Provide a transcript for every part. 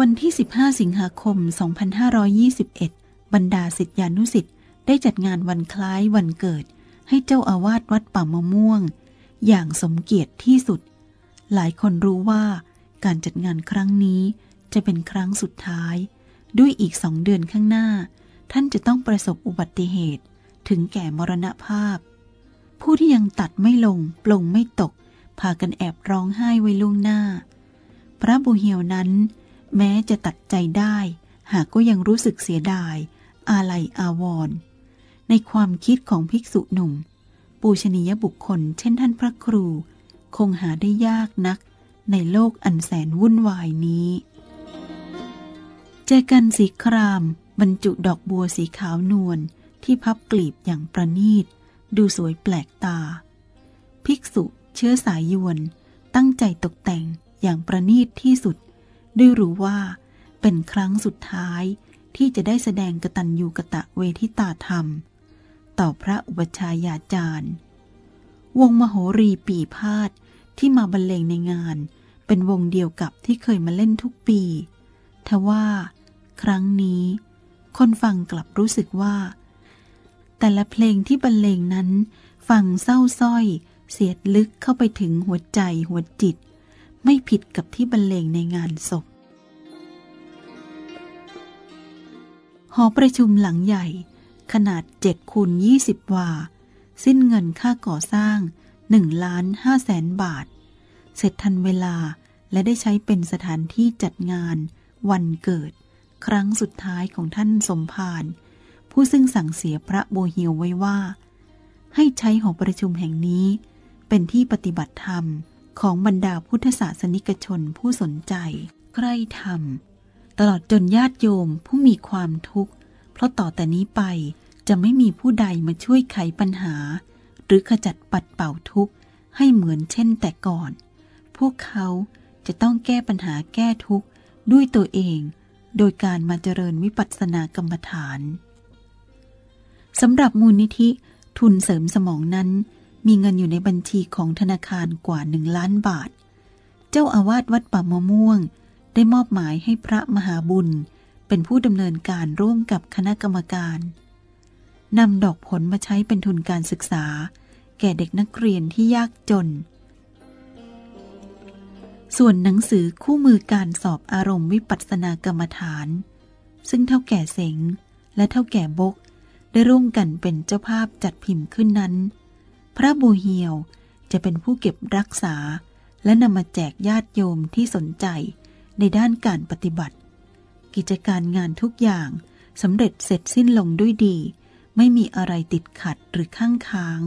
วันที่ 15 สิงหาคม 2521 บรรดาสิทธิานุสิทธิ์ได้จัดงานวันคล้ายวันเกิด ให้เจ้าอาวาสวัดป่ามะม่วง อย่างสมเกียรติที่สุด หลายคนรู้ว่าการจัดงานครั้งนี้จะเป็นครั้งสุดท้าย ด้วยอีกสองเดือนข้างหน้า ท่านจะต้องประสบอุบัติเหตุถึงแก่มรณภาพ ผู้ที่ยังตัดไม่ลง ปลงไม่ตก พากันแอบร้องไห้ไว้ล่วงหน้า พระบุเฮียวนั้น แม้จะตัดใจได้ หากก็ยังรู้สึกเสียดาย อาลัยอาวรณ์ในความคิดของภิกษุหนุ่ม ปูชนียบุคคล เช่นท่านพระครู คงหาได้ยากนัก ในโลกอันแสนวุ่นวายนี้เจกันสีคราม บรรจุดอกบัวสีขาวนวลที่พับกลีบอย่างประณีต ดูสวยแปลกตา ภิกษุเชื้อสายยวน ตั้งใจตกแต่งอย่างประณีตที่สุด ด้วยรู้ว่าเป็นครั้งสุดท้ายที่จะได้แสดงกตัญญูกะตะเวทิตาธรรม ต่อพระอุปชายาจารย์ วงมโหรีปีพาดที่มาบรรเลงในงาน เป็นวงเดียวกับที่เคยมาเล่นทุกปี ทว่า ครั้งนี้ คนฟังกลับรู้สึกว่า แต่ละเพลงที่บรรเลงนั้น ฟังเศร้าส้อย เสียดลึกเข้าไปถึงหัวใจหัวจิต ไม่ผิดกับที่บรรเลงในงานศพ หอประชุมหลังใหญ่ ขนาด7คูณ20 วา สิ้นเงินค่าก่อสร้าง1ล้าน5แสนบาท เสร็จทันเวลาและได้ใช้เป็นสถานที่จัดงาน วันเกิด ครั้งสุดท้ายของท่านสมภารผู้ซึ่งสั่งเสียพระโบเฮียวไว้ว่า ให้ใช้หอประชุมแห่งนี้ เป็นที่ปฏิบัติธรรม ของบรรดาพุทธศาสนิกชนผู้สนใจใคร่ธรรม ตลอดจนญาติโยมผู้มีความทุกข์ เพราะต่อแต่นี้ไปจะไม่มีผู้ใดมาช่วยไขปัญหา หรือขจัดปัดเป่าทุกข์ให้เหมือนเช่นแต่ก่อน พวกเขาจะต้องแก้ปัญหาแก้ทุกข์ด้วยตัวเอง โดยการมาเจริญวิปัสสนากรรมฐานสำหรับมูลนิธิทุนเสริมสมองนั้น มีเงินอยู่ในบัญชีของธนาคารกว่าหนึ่งล้านบาท เจ้าอาวาสวัดป่ามะม่วง ได้มอบหมายให้พระมหาบุญ เป็นผู้ดำเนินการร่วมกับคณะกรรมการนำดอกผลมาใช้เป็นทุนการศึกษา แก่เด็กนักเรียนที่ยากจน ส่วนหนังสือคู่มือการสอบอารมณ์วิปัสสนากรรมฐาน ซึ่งเท่าแก่เสงและเท่าแก่บก ได้ร่วมกันเป็นเจ้าภาพจัดพิมพ์ขึ้นนั้น พระบูเฮียวจะเป็นผู้เก็บรักษา และนำมาแจกญาติโยมที่สนใจในด้านการปฏิบัติ กิจการงานทุกอย่างสำเร็จเสร็จสิ้นลงด้วยดี ไม่มีอะไรติดขัดหรือข้างค้าง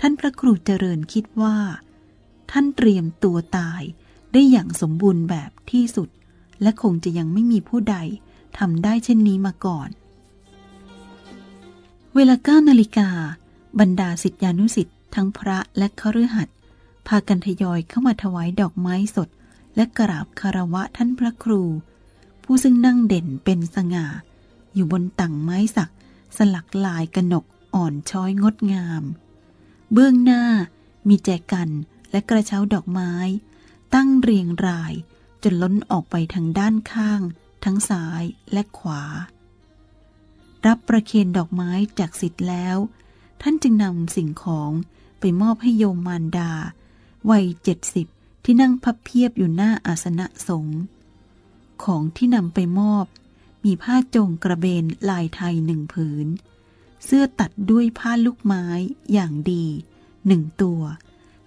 ท่านพระครูเจริญคิดว่า ท่านเตรียมตัวตายได้อย่างสมบูรณ์แบบที่สุด และคงจะยังไม่มีผู้ใดทำได้เช่นนี้มาก่อน เวลาเก้านาฬิกา บรรดาสิทธิานุสิทธิ์ทั้งพระและคฤหัสถ์พากันทยอยเข้ามาถวายดอกไม้สด และกราบคารวะท่านพระครู ผู้ซึ่งนั่งเด่นเป็นสง่า อยู่บนตั่งไม้สัก สลักลายกระหนกอ่อนช้อยงดงาม เบื้องหน้ามีแจกันและกระเช้าดอกไม้ ตั้งเรียงรายจนล้นออกไปทางด้านข้าง ทั้งซ้ายและขวา รับประเคนดอกไม้จากสิทธิ์แล้ว ท่านจึงนำสิ่งของไปมอบให้โยมมารดา วัยเจ็ดสิบที่นั่งพับเพียบอยู่หน้าอาสนะสงฆ์ของที่นำไปมอบ มีผ้าจงกระเบนลายไทยหนึ่งผืน เสื้อตัดด้วยผ้าลูกไม้อย่างดีหนึ่งตัว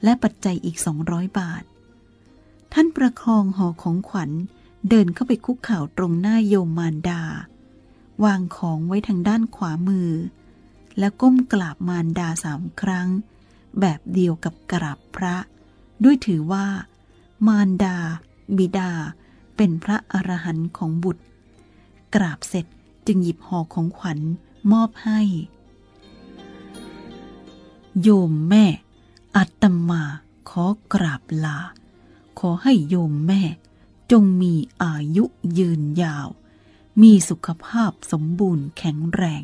และปัจจัยอีกสองร้อยบาท ท่านประคองห่อของขวัญเดินเข้าไปคุกเข่าตรงหน้าโยมมารดา วางของไว้ทางด้านขวามือ แล้วก้มกราบมารดาสามครั้ง แบบเดียวกับกราบพระ ด้วยถือว่า มารดา บิดา เป็นพระอรหันต์ของบุตร กราบเสร็จจึงหยิบห่อของขวัญมอบให้ โยมแม่ อัตมาขอกราบลา ขอให้โยมแม่ จงมีอายุยืนยาว มีสุขภาพสมบูรณ์แข็งแรง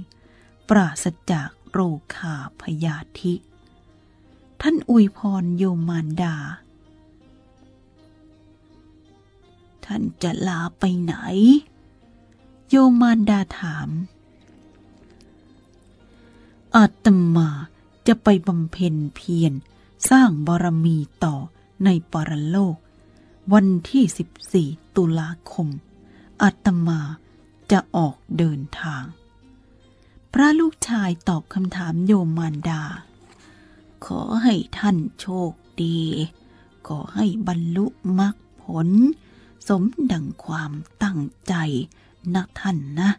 ปราศจากโรคาพยาธิ ท่านอวยพรโยมารดา ท่านจะลาไปไหน โยมารดาถามอาตมาจะไปบำเพ็ญเพียรสร้างบารมีต่อในปรโลก วันที่ 14 ตุลาคมอาตมาจะออกเดินทาง ระลูกชายตอบคำถามโยมมารดา ขอให้ท่านโชคดี ขอให้บรรลุมรรคผล สมดังความตั้งใจนะท่านนะ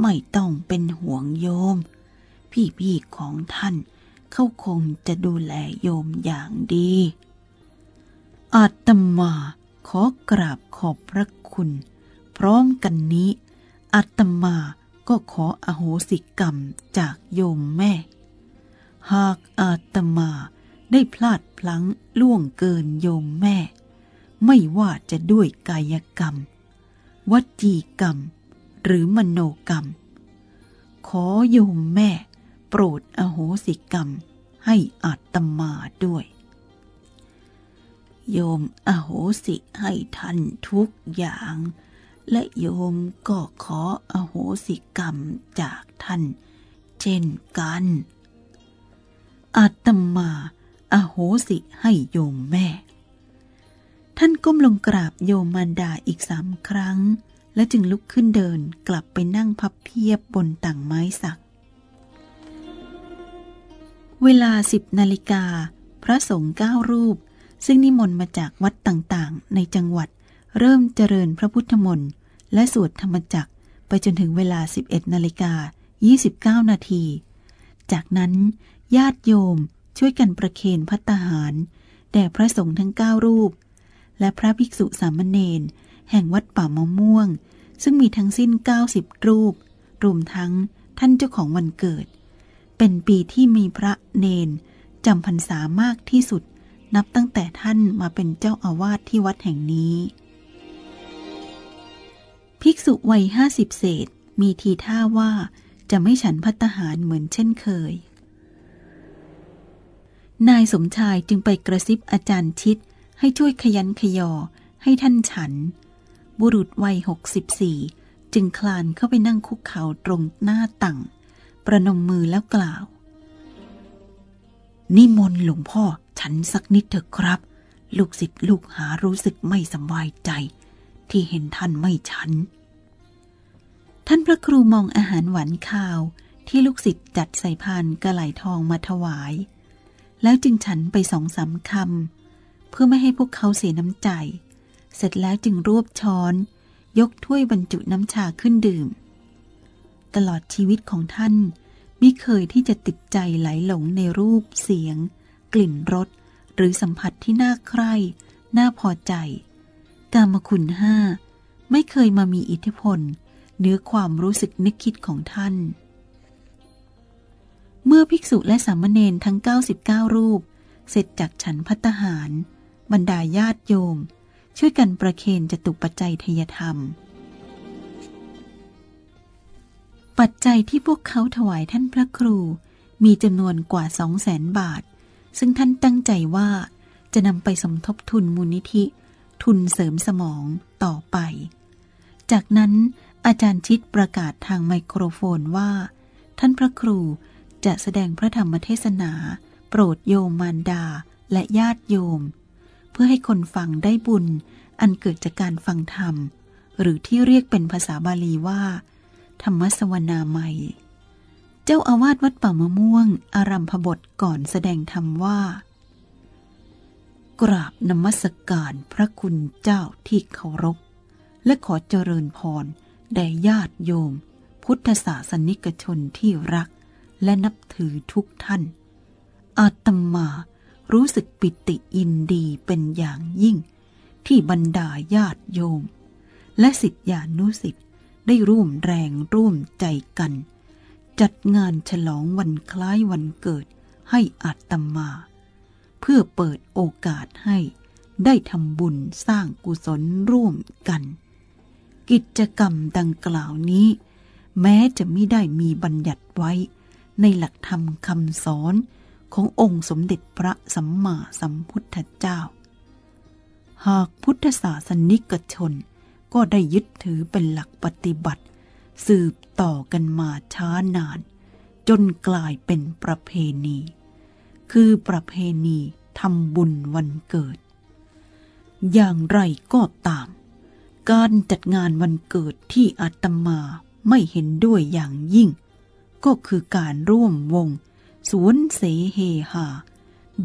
ไม่ต้องเป็นห่วงโยม พี่ๆของท่านเขาคงจะดูแลโยมอย่างดี อาตมาขอกราบขอบพระคุณ พร้อมกันนี้อาตมา ก็ขออโหสิกรรมจากโยมแม่ หากอาตมาได้พลาดพลั้งล่วงเกินโยมแม่ ไม่ว่าจะด้วยกายกรรม วจีกรรม หรือมโนกรรม ขอโยมแม่โปรดอโหสิกรรมให้อาตมาด้วย โยมอโหสิให้ท่านทุกอย่าง และโยมก็ขออโหสิกรรมจากท่าน เช่นกันอาตมาอโหสิให้โยมแม่ ท่านก้มลงกราบโยมมารดาอีกสามครั้ง และจึงลุกขึ้นเดินกลับไปนั่งพับเพียบบนต่างไม้สัก เวลาสิบนาฬิกา พระสงฆ์เก้ารูป ซึ่งนิมนต์มาจากวัดต่างๆ ในจังหวัด เริ่มเจริญพระพุทธมนต์และสวดธรรมจักรไปจนถึงเวลา 11นาฬิกา29 นาที จากนั้นญาติโยมช่วยกันประเคนพัตตาหาร แด่พระสงฆ์ทั้งเก้ารูป และพระภิกษุสามเณรแห่งวัดป่ามะม่วง ซึ่งมีทั้งสิ้น 90 รูป รวมทั้งท่านเจ้าของวันเกิด เป็นปีที่มีพระเนนจำพรรษามากที่สุด นับตั้งแต่ท่านมาเป็นเจ้าอาวาสที่วัดแห่งนี้ ภิกษุวัยห้าสิบเศษมีทีท่าว่าจะไม่ฉันพัตหารเหมือนเช่นเคย นายสมชายจึงไปกระซิบอาจารย์ชิด ให้ช่วยขยันขยอให้ท่านฉัน บุรุษวัยหกสิบสี่จึงคลานเข้าไปนั่งคุกเข่าตรงหน้าต่าง ประนมมือแล้วกล่าว นิมนต์หลวงพ่อฉันสักนิดเถอะครับ ลูกศิษย์ลูกหารู้สึกไม่สบายใจ ที่เห็นท่านไม่ฉัน ท่านพระครูมองอาหารหวานข้าวที่ลูกศิษย์จัดใส่พานกระไหลทองมาถวาย แล้วจึงฉันไปสองสามคำเพื่อไม่ให้พวกเขาเสียน้ำใจ เสร็จแล้วจึงรวบช้อน ยกถ้วยบรรจุน้ำชาขึ้นดื่ม ตลอดชีวิตของท่านมิเคยที่จะติดใจไหลหลงในรูปเสียง กลิ่นรสหรือสัมผัสที่น่าใคร่ น่าพอใจ กามคุณห้าไม่เคยมามีอิทธิพลเหนือความรู้สึกนึกคิดของท่าน เมื่อภิกษุและสามเณรทั้ง 99 รูป เสร็จจากฉันพัตหาร บรรดาญาติโยม ช่วยกันประเคนจตุปัจจัยทยธรรม ปัจจัยที่พวกเขาถวายท่านพระครูมีจำนวนกว่าสองแสนบาท ซึ่งท่านตั้งใจว่าจะนำไปสมทบทุนมูลนิธิ ทุนเสริมสมองต่อไป จากนั้นอาจารย์ชิดประกาศทางไมโครโฟนว่า ท่านพระครูจะแสดงพระธรรมเทศนา โปรดโยมมารดาและญาติโยม เพื่อให้คนฟังได้บุญอันเกิดจากการฟังธรรม หรือที่เรียกเป็นภาษาบาลีว่า ธรรมสวนาใหม่เจ้าอาวาสวัดป่ามะม่วง อารัมพบทก่อนแสดงธรรมว่า กราบนมัสการพระคุณเจ้าที่เคารพ และขอเจริญพรแด่ญาติโยม พุทธศาสนิกชนที่รัก และนับถือทุกท่าน อาตมารู้สึกปิติอินดีเป็นอย่างยิ่ง ที่บรรดาญาติโยม และสิทธิานุสิทธิ์ได้ร่วมแรงร่วมใจกัน จัดงานฉลองวันคล้ายวันเกิดให้อาตมา เพื่อเปิดโอกาสให้ได้ทำบุญสร้างกุศลร่วมกัน กิจกรรมดังกล่าวนี้ แม้จะไม่ได้มีบัญญัติไว้ ในหลักธรรมคำสอนขององค์สมเด็จพระสัมมาสัมพุทธเจ้า หากพุทธศาสนิกชนก็ได้ยึดถือเป็นหลักปฏิบัติ สืบต่อกันมาช้านาน จนกลายเป็นประเพณี คือประเพณีทำบุญวันเกิด อย่างไรก็ตาม การจัดงานวันเกิดที่อาตมาไม่เห็นด้วยอย่างยิ่ง ก็คือการร่วมวง สวนเสเฮหา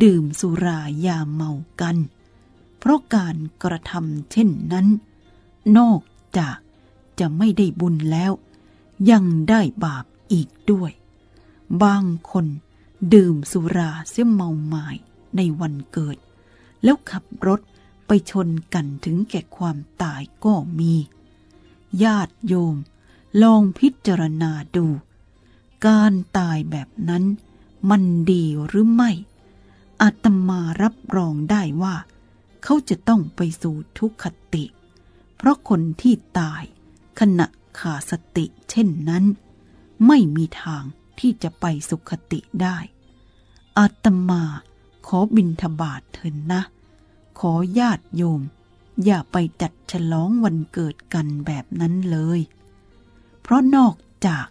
ดื่มสุรายาเมากัน เพราะการกระทำเช่นนั้น นอกจากจะไม่ได้บุญแล้ว ยังได้บาปอีกด้วย บางคน ดื่มสุราเสียเมาหมายในวันเกิด แล้วขับรถไปชนกันถึงแก่ความตายก็มี ญาติโยม ลองพิจารณาดู การตายแบบนั้น มันดีหรือไม่ อาตมารับรองได้ว่า เขาจะต้องไปสู่ทุกขติ เพราะคนที่ตายขณะขาดสติเช่นนั้น ไม่มีทาง ที่จะไปสุขติได้ อาตมาขอบินทบาทเถินนะ ขอญาติโยม อย่าไปจัดฉลองวันเกิดกันแบบนั้นเลย เพราะนอกจาก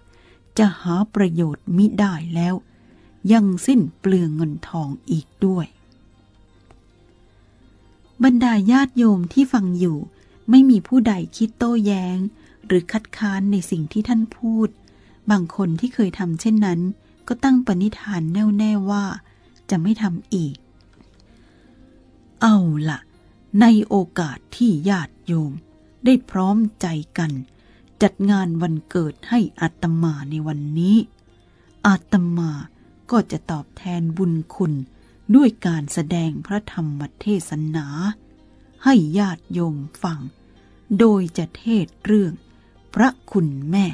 จะหาประโยชน์มิได้แล้ว ยังสิ้นเปลืองเงินทองอีกด้วย บรรดาญาติโยมที่ฟังอยู่ ไม่มีผู้ใดคิดโต้แย้ง หรือคัดค้านในสิ่งที่ท่านพูด บางคนที่เคยทำเช่นนั้น ก็ตั้งปณิธานแน่วแน่ว่า จะไม่ทำอีก เอาละ ในโอกาสที่ญาติโยม ได้พร้อมใจกัน จัดงานวันเกิดให้อาตมาในวันนี้ อาตมาก็จะตอบแทนบุญคุณด้วยการแสดงพระธรรมเทศนา ให้ญาติโยมฟัง โดยจะเทศเรื่องพระคุณแม่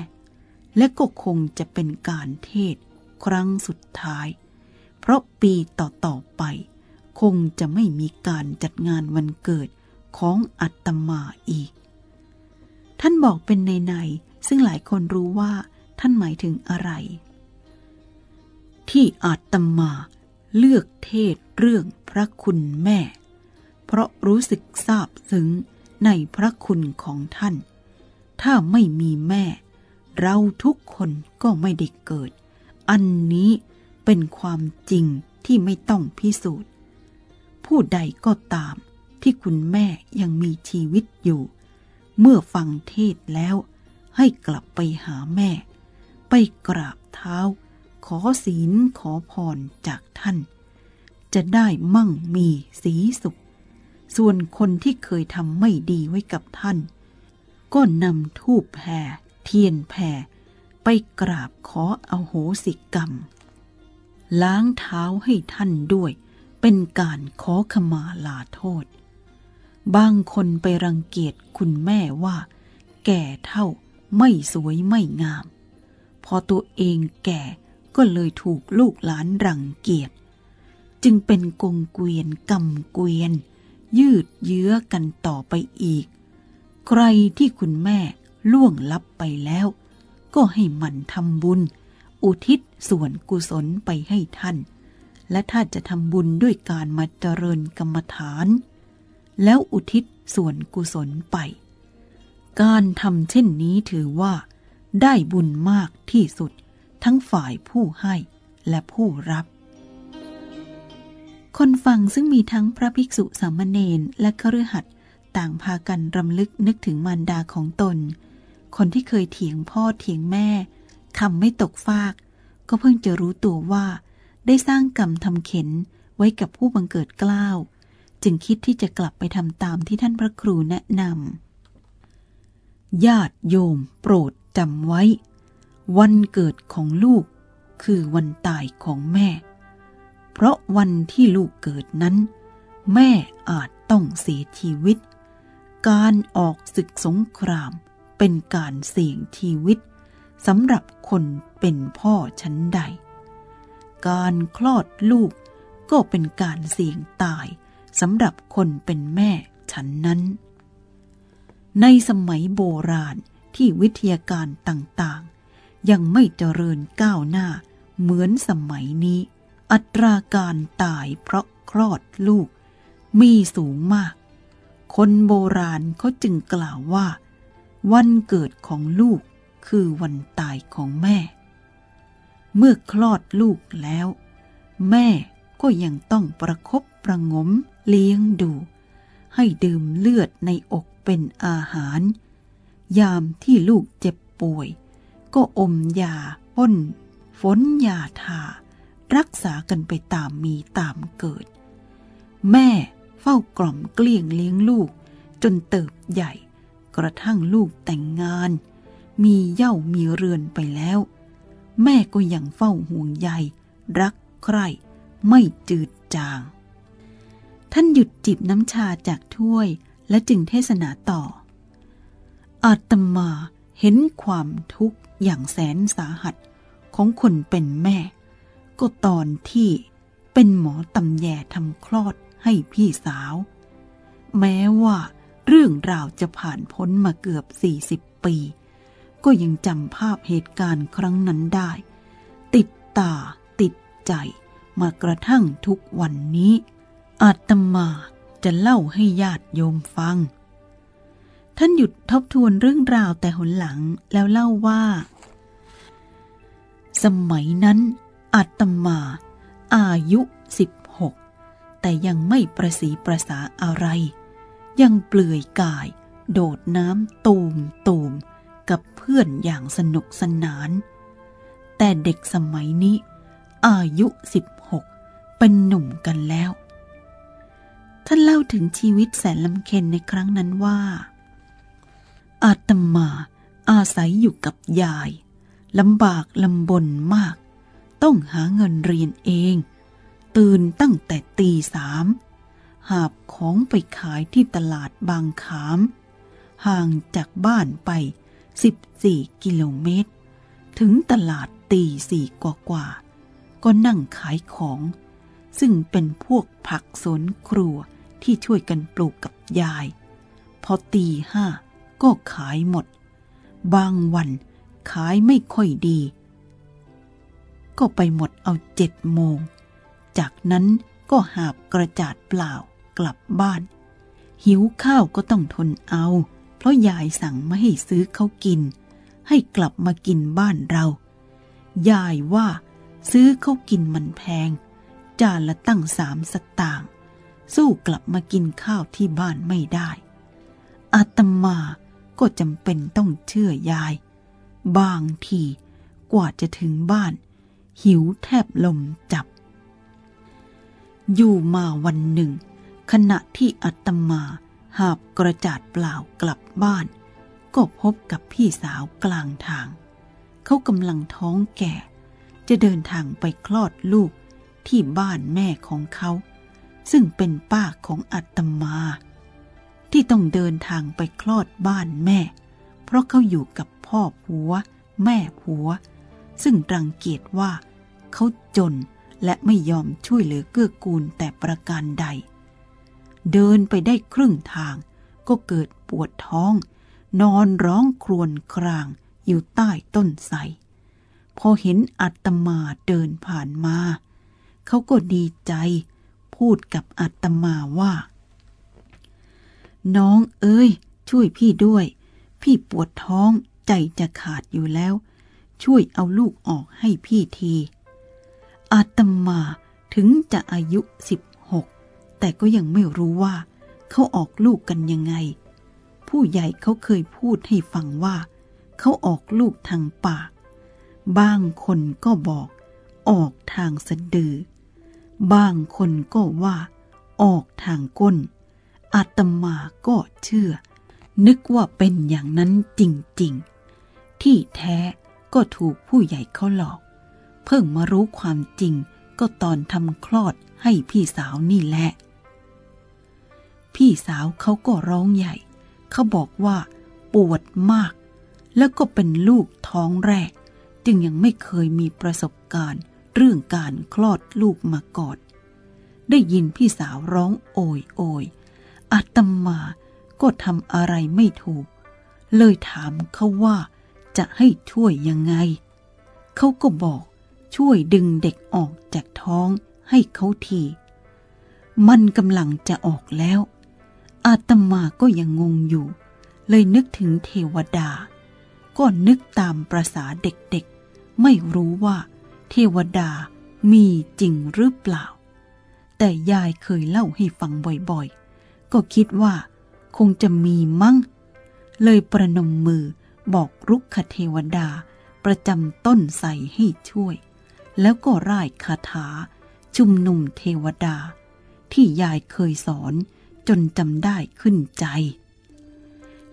และก็คงจะเป็นการเทศครั้งสุดท้าย เพราะปีต่อๆไป คงจะไม่มีการจัดงานวันเกิดของอัตมาอีก ท่านบอกเป็นในในๆซึ่งหลายคนรู้ว่าท่านหมายถึงอะไร ที่อาตมาเลือกเทศเรื่องพระคุณแม่ เพราะรู้สึกซาบซึ้งในพระคุณของท่าน ถ้าไม่มีแม่ เราทุกคนก็ไม่ได้เกิด อันนี้เป็นความจริงที่ไม่ต้องพิสูจน์ ผู้ใดก็ตามที่คุณแม่ยังมีชีวิตอยู่ เมื่อฟังเทศแล้วให้กลับไปหาแม่ ไปกราบเท้า ขอศีลขอพรจากท่าน จะได้มั่งมีสีสุข ส่วนคนที่เคยทำไม่ดีไว้กับท่าน ก็นำทูบแผ่ เทียนแผ่ไปกราบขออโหสิกรรม ล้างเท้าให้ท่านด้วย เป็นการขอขมาลาโทษ บางคนไปรังเกียจคุณแม่ว่า แก่เท่าไม่สวยไม่งาม พอตัวเองแก่ก็เลยถูกลูกหลานรังเกียจ จึงเป็นกงเกวียนกำเกวียน ยืดเยื้อกันต่อไปอีก ใครที่คุณแม่ ล่วงลับไปแล้ว ก็ให้มันทำบุญ อุทิศส่วนกุศลไปให้ท่าน และถ้าจะทำบุญด้วยการมาเจริญกรรมฐาน แล้วอุทิศส่วนกุศลไป การทำเช่นนี้ถือว่า ได้บุญมากที่สุด ทั้งฝ่ายผู้ให้และผู้รับคนฟังซึ่งมีทั้งพระภิกษุสามเณรและคฤหัสถ์ต่างพากันรำลึกนึกถึงมารดาของตน คนที่เคยเถียงพ่อเถียงแม่คำไม่ตกฟาก ก็เพิ่งจะรู้ตัวว่า ได้สร้างกรรมทำเข็นไว้กับผู้บังเกิดกล้าว จึงคิดที่จะกลับไปทำตามที่ท่านพระครูแนะนำญาติโยมโปรดจำไว้ วันเกิดของลูก คือวันตายของแม่ เพราะวันที่ลูกเกิดนั้น แม่อาจต้องเสียชีวิต การออกศึกสงคราม เป็นการเสี่ยงชีวิตสำหรับคนเป็นพ่อชั้นใด การคลอดลูกก็เป็นการเสี่ยงตายสำหรับคนเป็นแม่ฉันนั้น ในสมัยโบราณที่วิทยาการต่างๆ ยังไม่เจริญก้าวหน้าเหมือนสมัยนี้ อัตราการตายเพราะคลอดลูกมีสูงมาก คนโบราณเขาจึงกล่าวว่า วันเกิดของลูกคือวันตายของแม่ เมื่อคลอดลูกแล้ว แม่ก็ยังต้องประครบประงมเลี้ยงดู ให้ดื่มเลือดในอกเป็นอาหาร ยามที่ลูกเจ็บป่วย ก็อมยาป้นฝนยาทา รักษากันไปตามมีตามเกิด แม่เฝ้ากล่อมเกลี้ยงเลี้ยงลูกจนเติบใหญ่ กระทั่งลูกแต่งงาน มีเย่ามีเรือนไปแล้ว แม่ก็ยังเฝ้าห่วงใย รักใคร่ไม่จืดจาง ท่านหยุดจิบน้ำชาจากถ้วยและจึงเทศนาต่อ อาตมาเห็นความทุกข์อย่างแสนสาหัสของคนเป็นแม่ ก็ตอนที่เป็นหมอตำแยทำคลอดให้พี่สาว แม้ว่า เรื่องราวจะผ่านพ้นมาเกือบ 40 ปี ก็ยังจำภาพเหตุการณ์ครั้งนั้นได้ ติดตาติดใจ มากระทั่งทุกวันนี้ อาตมาจะเล่าให้ญาติโยมฟัง ท่านหยุดทบทวนเรื่องราวแต่หนหลังแล้วเล่าว่า สมัยนั้น อาตมา อายุสิบหกแต่ยังไม่ประสีประสาอะไร ยังเปลือยกาย โดดน้ำตูมตูมกับเพื่อนอย่างสนุกสนาน แต่เด็กสมัยนี้ อายุสิบหกเป็นหนุ่มกันแล้ว ท่านเล่าถึงชีวิตแสนลำเค็นในครั้งนั้นว่า อาตมาอาศัยอยู่กับยายลำบากลำบนมาก ต้องหาเงินเรียนเอง ตื่นตั้งแต่ตีสาม หาบของไปขายที่ตลาดบางขาม ห่างจากบ้านไป 14 กิโลเมตร ถึงตลาดตีสี่กว่ากว่า ก็นั่งขายของ ซึ่งเป็นพวกผักสวนครัวที่ช่วยกันปลูกกับยาย พอตีห้าก็ขายหมด บางวันขายไม่ค่อยดี ก็ไปหมดเอาเจ็ดโมง จากนั้นก็หาบกระจาดเปล่า กลับบ้าน หิวข้าวก็ต้องทนเอา เพราะยายสั่งไม่ให้ซื้อเขากิน ให้กลับมากินบ้านเรา ยายว่าซื้อเขากินมันแพง จานละตั้งสามสตางค์สู้กลับมากินข้าวที่บ้านไม่ได้ อาตมาก็จำเป็นต้องเชื่อยาย บางทีกว่าจะถึงบ้าน หิวแทบลมจับ อยู่มาวันหนึ่ง ขณะที่อาตมาหาบกระจาดเปล่ากลับบ้าน ก็พบกับพี่สาวกลางทาง เขากำลังท้องแก่ จะเดินทางไปคลอดลูกที่บ้านแม่ของเขา ซึ่งเป็นป้าของอาตมา ที่ต้องเดินทางไปคลอดบ้านแม่ เพราะเขาอยู่กับพ่อผัว แม่ผัว ซึ่งรังเกียจว่า เขาจนและไม่ยอมช่วยเหลือเกื้อกูลแต่ประการใด เดินไปได้ครึ่งทาง ก็เกิดปวดท้อง นอนร้องครวญครางอยู่ใต้ต้นไทรพอเห็นอัตมาเดินผ่านมา เขาก็ดีใจ พูดกับอัตมาว่า น้องเอ้ย ช่วยพี่ด้วย พี่ปวดท้องใจจะขาดอยู่แล้ว ช่วยเอาลูกออกให้พี่ที อาตมาถึงจะอายุสิบ แต่ก็ยังไม่รู้ว่าเขาออกลูกกันยังไง ผู้ใหญ่เขาเคยพูดให้ฟังว่า เขาออกลูกทางปาก บางคนก็บอกออกทางสะดือ บางคนก็ว่า ออกทางก้น อาตมาก็เชื่อ นึกว่าเป็นอย่างนั้นจริงๆ ที่แท้ก็ถูกผู้ใหญ่เขาหลอก เพิ่งมารู้ความจริงก็ตอนทำคลอดให้พี่สาวนี่แหละ พี่สาวเขาก็ร้องใหญ่ เขาบอกว่าปวดมาก แล้วก็เป็นลูกท้องแรก จึงยังไม่เคยมีประสบการณ์ เรื่องการคลอดลูกมาก่อนได้ยินพี่สาวร้องโอยโอยอาตมาก็ทำอะไรไม่ถูก เลยถามเขาว่าจะให้ช่วยยังไง เขาก็บอกช่วยดึงเด็กออกจากท้องให้เขาที มันกำลังจะออกแล้ว อาตมาก็ยังงงอยู่ เลยนึกถึงเทวดา ก็นึกตามประษาเด็กๆ ไม่รู้ว่า เทวดามีจริงหรือเปล่า แต่ยายเคยเล่าให้ฟังบ่อยๆ ก็คิดว่าคงจะมีมั่งเลยประนมมือบอกรุกขเทวดาประจำต้นใส่ให้ช่วย แล้วก็ร่ายคาถาชุมนุมเทวดา ที่ยายเคยสอน จนจำได้ขึ้นใจ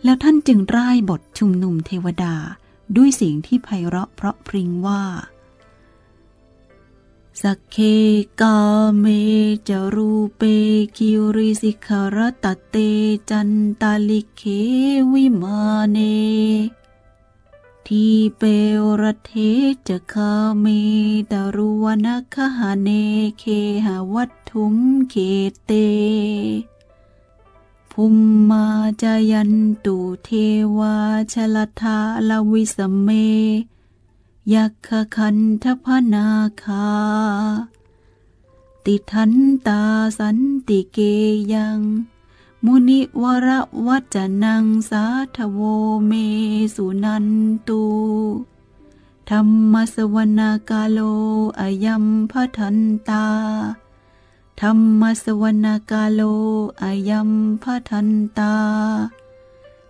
แล้วท่านจึงร่ายบทชุมนุมเทวดาด้วยเสียงที่ไพเราะเพราะพริ้งว่าสัคเคกาเม จะ รูเปคิริสิขะระตะเฏ จันตะลิกเข วิมาเน ทีเป รัฏเฐ จะคาเมตรุวนาคหาเนเคหวัตถุมเคเต ภุมมาจายันตุเทวาชลทาลวิสเม ยักขคันทพนาคา ติทันตาสันติเกยัง มุนิวรวัจนังสาทโวเมสุนันตุธรรมสวนากาโลอยัมพทันตา ธรรมสวนากาโลอายัมพทันตา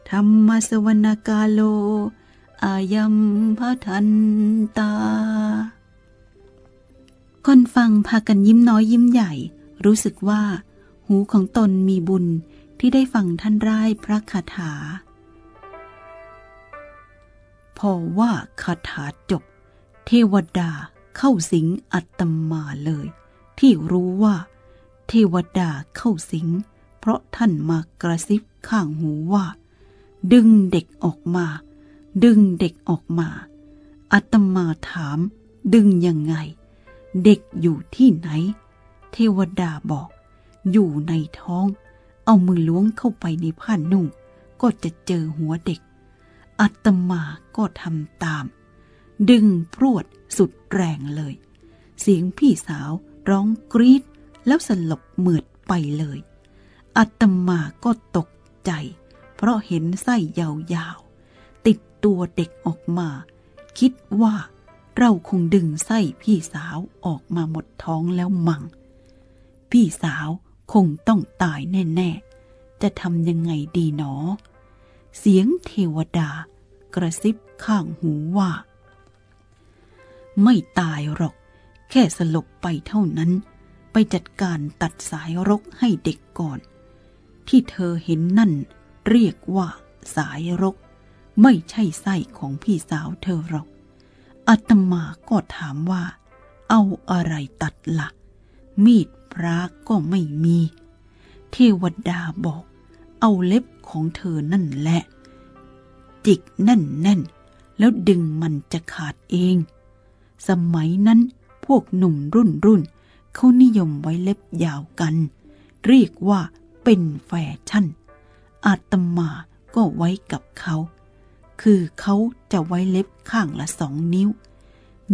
ธรรมสวนากาโลอายัมพทันตา คนฟังพากันยิ้มน้อยยิ้มใหญ่ รู้สึกว่า หูของตนมีบุญที่ได้ฟังท่านร่ายพระคาถา พอว่าคาถาจบ เทวดาเข้าสิงอัตมาเลย ที่รู้ว่า เทวดาเข้าสิง เพราะท่านมากระซิบข้างหูว่า ดึงเด็กออกมา ดึงเด็กออกมาอัตมาถาม ดึงยังไง เด็กอยู่ที่ไหน เทวดาบอก อยู่ในท้อง เอามือล้วงเข้าไปในผ้านุ่ง ก็จะเจอหัวเด็กอัตมาก็ทำตาม ดึงพรวดสุดแรงเลย เสียงพี่สาวร้องกรีด แล้วสลบเหมือดไปเลย อัตมาก็ตกใจ เพราะเห็นไส้ยาวๆ ติดตัวเด็กออกมา คิดว่าเราคงดึงไส้พี่สาวออกมาหมดท้องแล้วมังพี่สาวคงต้องตายแน่ ๆ จะทำยังไงดีหนอ เสียงเทวดากระซิบข้างหูว่า ไม่ตายหรอก แค่สลบไปเท่านั้น ไปจัดการตัดสายรกให้เด็กก่อน ที่เธอเห็นนั่นเรียกว่าสายรก ไม่ใช่ไส้ของพี่สาวเธอหรอกอาตมาก็ถามว่า เอาอะไรตัดละ่ะ มีดพระก็ไม่มี เทวดาบอก เอาเล็บของเธอนั่นแหละ จิกแน่นแน่นแล้วดึงมันจะขาดเอง สมัยนั้นพวกหนุ่มรุ่นรุ่น เขานิยมไว้เล็บยาวกัน เรียกว่าเป็นแฟชั่น อาตมาก็ไว้กับเขา คือเขาจะไว้เล็บข้างละสองนิ้ว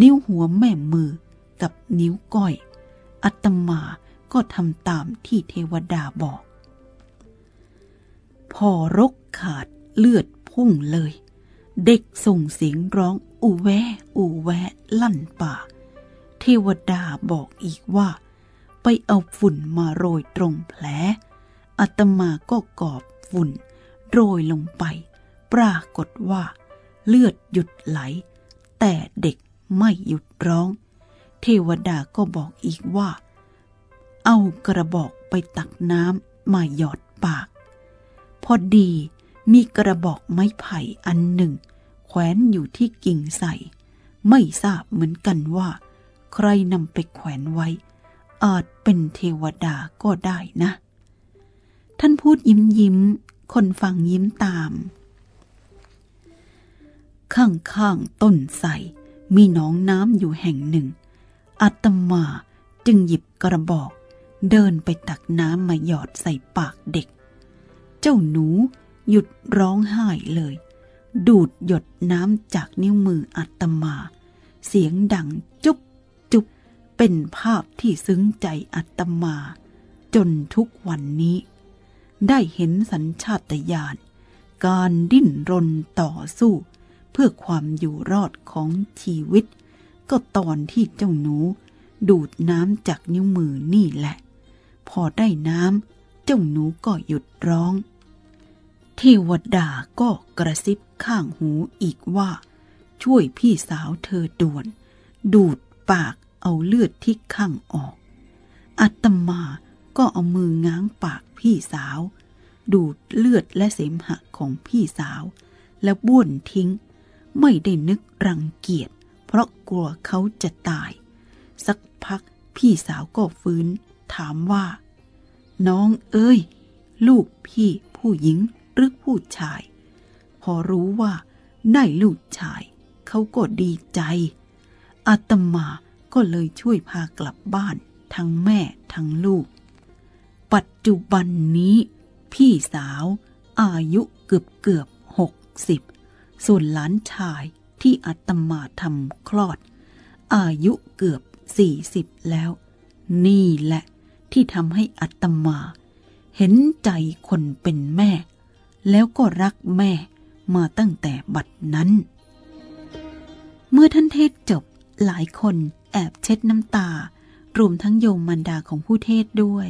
นิ้วหัวแม่มือกับนิ้วก้อยอาตมาก็ทำตามที่เทวดาบอก พอรกขาดเลือดพุ่งเลย เด็กส่งเสียงร้องอูแวอูแวลั่นป่าเท วดาบอกอีกว่า ไปเอาฝุ่นมาโรยตรงแผลอาตมาก็กอบฝุ่น โรยลงไป ปรากฏว่า เลือดหยุดไหล แต่เด็กไม่หยุดร้อง เทวดาก็บอกอีกว่า เอากระบอกไปตักน้ำมาหยอดปาก พอดีมีกระบอกไม้ไผ่อันหนึ่ง แขวนอยู่ที่กิ่งใส่ ไม่ทราบเหมือนกันว่า ใครนำไปแขวนไว้ อาจเป็นเทวดาก็ได้นะ ท่านพูดยิ้มยิ้ม คนฟังยิ้มตาม ข้างๆต้นใส่มีหนองน้ำอยู่แห่งหนึ่ง อาตมาจึงหยิบกระบอก เดินไปตักน้ำมาหยอดใส่ปากเด็ก เจ้าหนูหยุดร้องไห้เลย ดูดหยดน้ำจากนิ้วมืออาตมา เสียงดัง เป็นภาพที่ซึ้งใจอาตมา จนทุกวันนี้ ได้เห็นสัญชาตญาณการดิ้นรนต่อสู้ เพื่อความอยู่รอดของชีวิต ก็ตอนที่เจ้าหนู ดูดน้ำจากนิ้วมือนี่แหละ พอได้น้ำเจ้าหนูก็หยุดร้องเทวดาก็กระซิบข้างหูอีกว่า ช่วยพี่สาวเธอด่วน ดูดปาก เอาเลือดที่ข้างออก อัตมาก็เอามือง้างปากพี่สาว ดูดเลือดและเสมหะของพี่สาว แล้วบ้วนทิ้ง ไม่ได้นึกรังเกียจ เพราะกลัวเขาจะตาย สักพักพี่สาวก็ฟื้น ถามว่า น้องเอ้ย ลูกพี่ผู้หญิงหรือผู้ชาย พอรู้ว่าได้ลูกชาย เขาก็ดีใจอาตมา ก็เลยช่วยพากลับบ้าน ทั้งแม่ทั้งลูก ปัจจุบันนี้ พี่สาวอายุเกือบเกือบหกสิบส่วนหลานชายที่อาตมาทำคลอด อายุเกือบสี่สิบแล้ว นี่แหละที่ทำให้อาตมา เห็นใจคนเป็นแม่ แล้วก็รักแม่มาตั้งแต่บัดนั้น เมื่อท่านเทศจบหลายคน แอบเช็ดน้ำตารวมทั้งโยมมันดาของผู้เทศด้วย